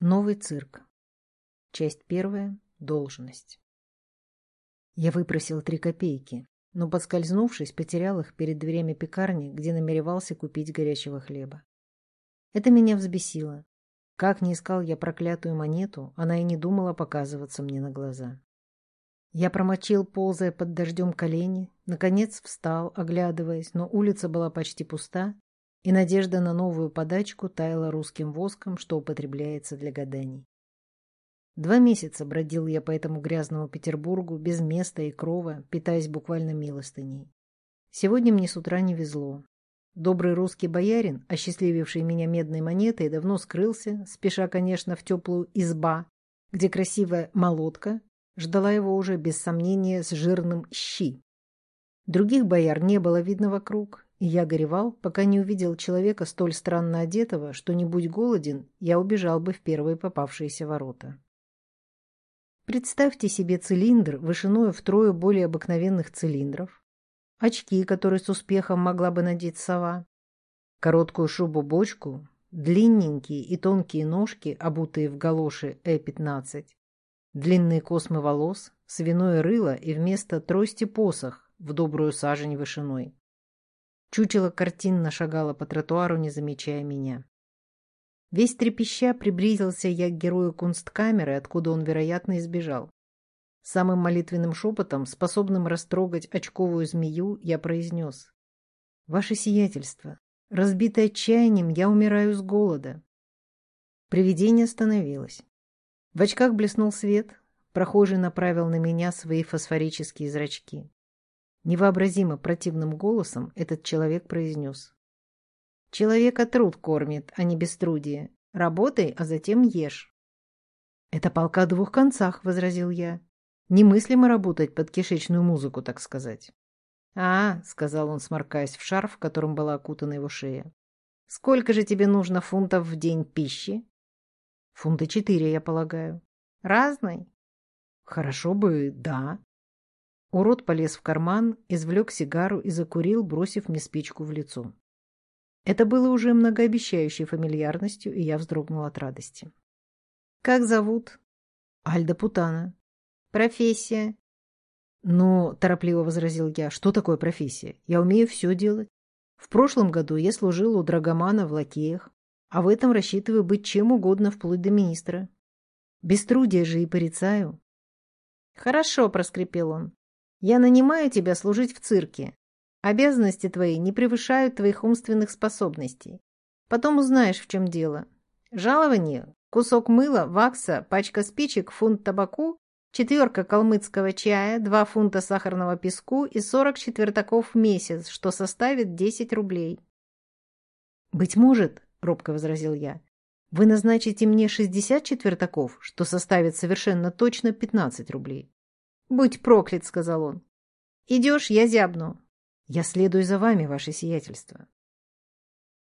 Новый цирк. Часть первая. Должность. Я выпросил три копейки, но, подскользнувшись, потерял их перед дверями пекарни, где намеревался купить горячего хлеба. Это меня взбесило. Как не искал я проклятую монету, она и не думала показываться мне на глаза. Я промочил, ползая под дождем колени, наконец встал, оглядываясь, но улица была почти пуста, и надежда на новую подачку таяла русским воском, что употребляется для гаданий. Два месяца бродил я по этому грязному Петербургу, без места и крова, питаясь буквально милостыней. Сегодня мне с утра не везло. Добрый русский боярин, осчастлививший меня медной монетой, давно скрылся, спеша, конечно, в теплую изба, где красивая молотка ждала его уже, без сомнения, с жирным щи. Других бояр не было видно вокруг, я горевал, пока не увидел человека столь странно одетого, что, не будь голоден, я убежал бы в первые попавшиеся ворота. Представьте себе цилиндр вышиною втрое более обыкновенных цилиндров, очки, которые с успехом могла бы надеть сова, короткую шубу-бочку, длинненькие и тонкие ножки, обутые в галоши Э-15, длинные космы волос, свиное рыло и вместо трости посох в добрую сажень вышиной. Чучело картинно шагало по тротуару, не замечая меня. Весь трепеща приблизился я к герою кунсткамеры, откуда он, вероятно, избежал. Самым молитвенным шепотом, способным растрогать очковую змею, я произнес. «Ваше сиятельство, разбитое отчаянием, я умираю с голода». Привидение остановилось. В очках блеснул свет, прохожий направил на меня свои фосфорические зрачки. Невообразимо противным голосом этот человек произнес. «Человека труд кормит, а не беструдие. Работай, а затем ешь». «Это полка о двух концах», — возразил я. «Немыслимо работать под кишечную музыку, так сказать». «А», — сказал он, сморкаясь в шарф, которым была окутана его шея. «Сколько же тебе нужно фунтов в день пищи?» «Фунта четыре, я полагаю». «Разной?» «Хорошо бы, да», Урод полез в карман, извлек сигару и закурил, бросив мне спичку в лицо. Это было уже многообещающей фамильярностью, и я вздрогнул от радости. «Как зовут?» «Альда Путана». «Профессия?» «Ну, — торопливо возразил я, — что такое профессия? Я умею все делать. В прошлом году я служил у Драгомана в лакеях, а в этом рассчитываю быть чем угодно вплоть до министра. Беструдие же и порицаю». «Хорошо», — проскрипел он. Я нанимаю тебя служить в цирке. Обязанности твои не превышают твоих умственных способностей. Потом узнаешь, в чем дело. Жалование – кусок мыла, вакса, пачка спичек, фунт табаку, четверка калмыцкого чая, два фунта сахарного песку и сорок четвертаков в месяц, что составит десять рублей. «Быть может, — робко возразил я, — вы назначите мне шестьдесят четвертаков, что составит совершенно точно пятнадцать рублей. «Будь проклят», — сказал он. «Идешь, я зябну». «Я следую за вами, ваше сиятельство».